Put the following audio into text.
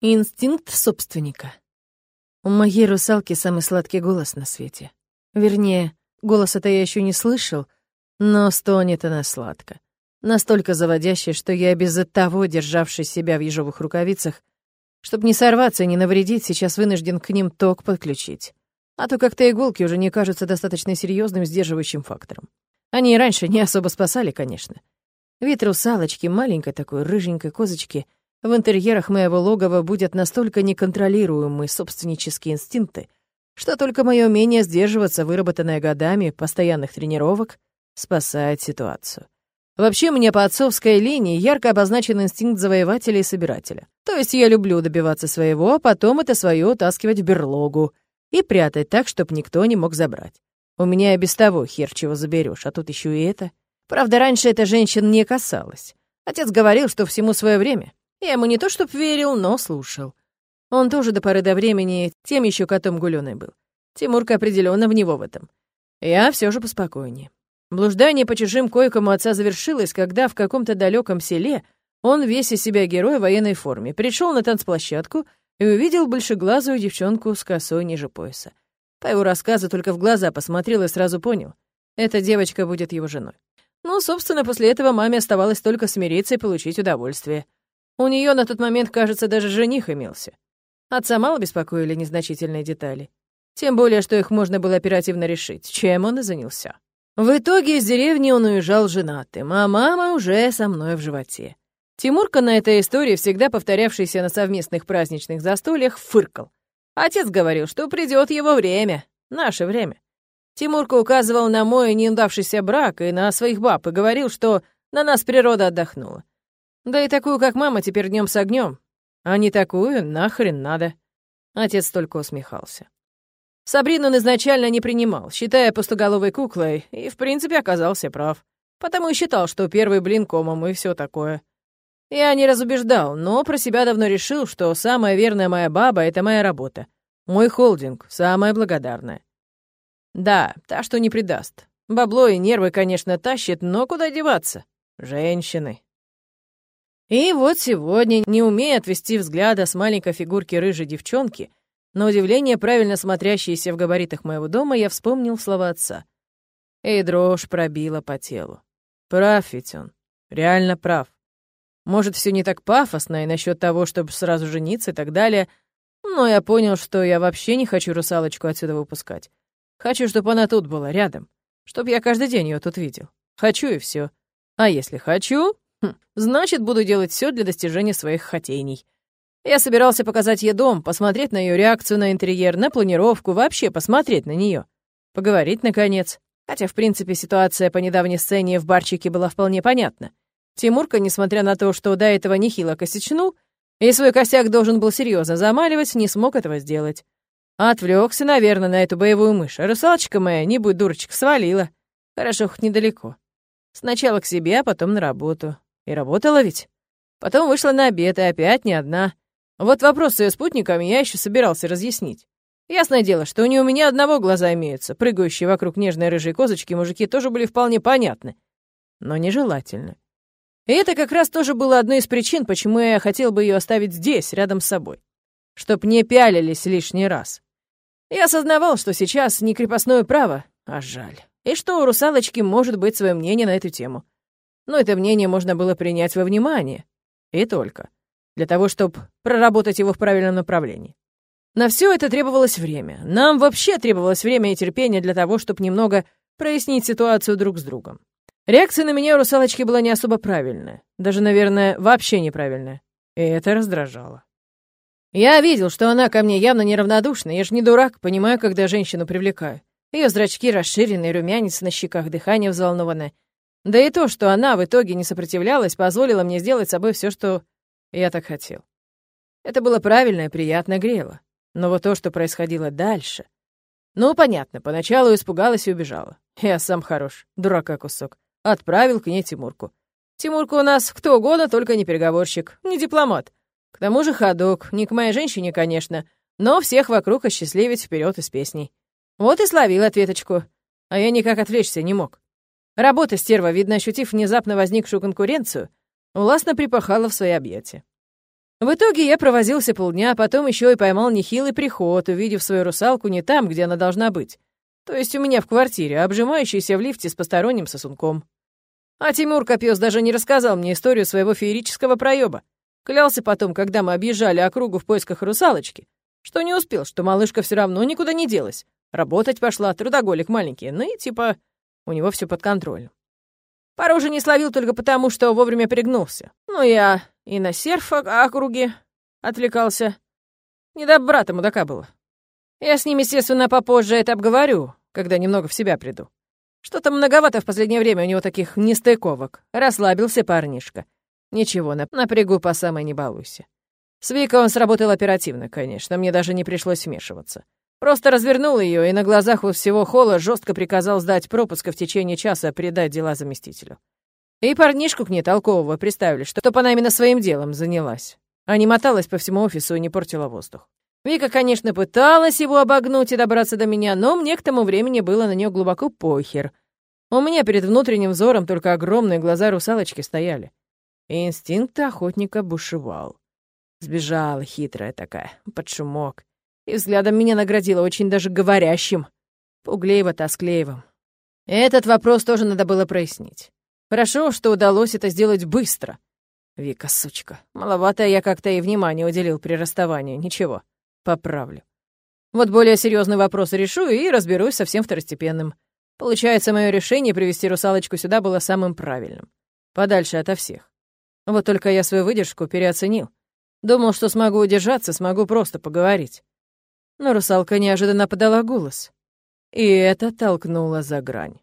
Инстинкт собственника. У моей русалки самый сладкий голос на свете. Вернее, голоса-то я еще не слышал, но стонет она сладко. Настолько заводящий, что я без того, державший себя в ежовых рукавицах, чтобы не сорваться и не навредить, сейчас вынужден к ним ток подключить. А то как-то иголки уже не кажутся достаточно серьезным сдерживающим фактором. Они и раньше не особо спасали, конечно. Вид русалочки, маленькой такой рыженькой козочки — в интерьерах моего логова будет настолько неконтролируемые собственнические инстинкты, что только мое умение сдерживаться, выработанное годами постоянных тренировок, спасает ситуацию. Вообще, меня по отцовской линии ярко обозначен инстинкт завоевателя и собирателя. То есть я люблю добиваться своего, а потом это свое утаскивать в берлогу и прятать так, чтобы никто не мог забрать. У меня и без того хер чего заберешь, а тут еще и это. Правда, раньше это женщин не касалось. Отец говорил, что всему свое время. Я ему не то чтоб верил, но слушал. Он тоже до поры до времени тем еще котом гулёный был. Тимурка определенно в него в этом. Я все же поспокойнее. Блуждание по чужим койкам у отца завершилось, когда в каком-то далеком селе он весь из себя герой в военной форме пришел на танцплощадку и увидел большеглазую девчонку с косой ниже пояса. По его рассказу только в глаза посмотрел и сразу понял — эта девочка будет его женой. Ну, собственно, после этого маме оставалось только смириться и получить удовольствие — у нее на тот момент, кажется, даже жених имелся. Отца мало беспокоили незначительные детали. Тем более, что их можно было оперативно решить, чем он и занялся. В итоге из деревни он уезжал женатым, а мама уже со мной в животе. Тимурка на этой истории, всегда повторявшейся на совместных праздничных застольях, фыркал. Отец говорил, что придет его время, наше время. Тимурка указывал на мой неудавшийся брак и на своих баб и говорил, что на нас природа отдохнула. Да и такую, как мама, теперь днем с огнем. А не такую нахрен надо. Отец только усмехался. Сабрину он изначально не принимал, считая пустоголовой куклой, и, в принципе, оказался прав. Потому и считал, что первый блин комом и все такое. Я не разубеждал, но про себя давно решил, что самая верная моя баба — это моя работа. Мой холдинг, самая благодарная. Да, та, что не предаст. Бабло и нервы, конечно, тащит, но куда деваться? Женщины. И вот сегодня, не умея отвести взгляда с маленькой фигурки рыжей девчонки, на удивление правильно смотрящейся в габаритах моего дома, я вспомнил слова отца. И дрожь пробила по телу. Прав ведь он. Реально прав. Может, все не так пафосно и насчет того, чтобы сразу жениться и так далее, но я понял, что я вообще не хочу русалочку отсюда выпускать. Хочу, чтобы она тут была, рядом. Чтоб я каждый день ее тут видел. Хочу и все. А если хочу, Хм, значит, буду делать все для достижения своих хотений. Я собирался показать ей дом, посмотреть на ее реакцию на интерьер, на планировку, вообще посмотреть на нее, Поговорить, наконец. Хотя, в принципе, ситуация по недавней сцене в барчике была вполне понятна. Тимурка, несмотря на то, что до этого нехило косячнул, и свой косяк должен был серьезно замаливать, не смог этого сделать. Отвлекся, наверное, на эту боевую мышь. А русалочка моя, не будь дурочка, свалила. Хорошо, хоть недалеко. Сначала к себе, а потом на работу. И работала ведь. Потом вышла на обед, и опять не одна. Вот вопрос с ее спутниками я еще собирался разъяснить. Ясное дело, что не у меня одного глаза имеются. Прыгающие вокруг нежной рыжей козочки мужики тоже были вполне понятны. Но нежелательны. И это как раз тоже было одной из причин, почему я хотел бы ее оставить здесь, рядом с собой. Чтоб не пялились лишний раз. Я осознавал, что сейчас не крепостное право, а жаль. И что у русалочки может быть свое мнение на эту тему но это мнение можно было принять во внимание. И только. Для того, чтобы проработать его в правильном направлении. На все это требовалось время. Нам вообще требовалось время и терпение для того, чтобы немного прояснить ситуацию друг с другом. Реакция на меня у русалочки была не особо правильная. Даже, наверное, вообще неправильная. И это раздражало. Я видел, что она ко мне явно неравнодушна. Я же не дурак, понимаю, когда женщину привлекаю. Ее зрачки расширены, румянец на щеках, дыхание взволнованное — да и то, что она в итоге не сопротивлялась, позволило мне сделать с собой все, что я так хотел. Это было правильно и приятно грело. Но вот то, что происходило дальше... Ну, понятно, поначалу испугалась и убежала. Я сам хорош, дурака кусок. Отправил к ней Тимурку. Тимурка у нас кто угодно, только не переговорщик, не дипломат. К тому же ходок, не к моей женщине, конечно, но всех вокруг осчастливить вперед из песней. Вот и словил ответочку. А я никак отвлечься не мог. Работа стерва, видно, ощутив внезапно возникшую конкуренцию, властно припахала в свои объятия. В итоге я провозился полдня, а потом еще и поймал нехилый приход, увидев свою русалку не там, где она должна быть. То есть у меня в квартире, обжимающейся в лифте с посторонним сосунком. А Тимур Копьёс даже не рассказал мне историю своего феерического проеба. Клялся потом, когда мы объезжали округу в поисках русалочки, что не успел, что малышка все равно никуда не делась. Работать пошла, трудоголик маленький, ну и типа у него все под контролем. Пару уже не словил только потому, что вовремя пригнулся. Ну, я и на серф округе отвлекался. Не до брата мудака было. Я с ним, естественно, попозже это обговорю, когда немного в себя приду. Что-то многовато в последнее время у него таких нестыковок. Расслабился парнишка. Ничего, напрягу по самой не балуйся. С Викой он сработал оперативно, конечно, мне даже не пришлось вмешиваться. Просто развернул ее и на глазах у всего холла жестко приказал сдать пропуск в течение часа передать дела заместителю. И парнишку к ней толкового приставили, чтобы она именно своим делом занялась, а не моталась по всему офису и не портила воздух. Вика, конечно, пыталась его обогнуть и добраться до меня, но мне к тому времени было на нее глубоко похер. У меня перед внутренним взором только огромные глаза русалочки стояли. И инстинкт охотника бушевал. Сбежала хитрая такая, под шумок. И взглядом меня наградила очень даже говорящим. Пуглеево-тоскливым. Этот вопрос тоже надо было прояснить. Хорошо, что удалось это сделать быстро. Вика, сучка, маловато я как-то и внимание уделил при расставании. Ничего, поправлю. Вот более серьезный вопрос решу и разберусь со всем второстепенным. Получается, мое решение привести русалочку сюда было самым правильным. Подальше ото всех. Вот только я свою выдержку переоценил. Думал, что смогу удержаться, смогу просто поговорить. Но русалка неожиданно подала голос. И это толкнуло за грань.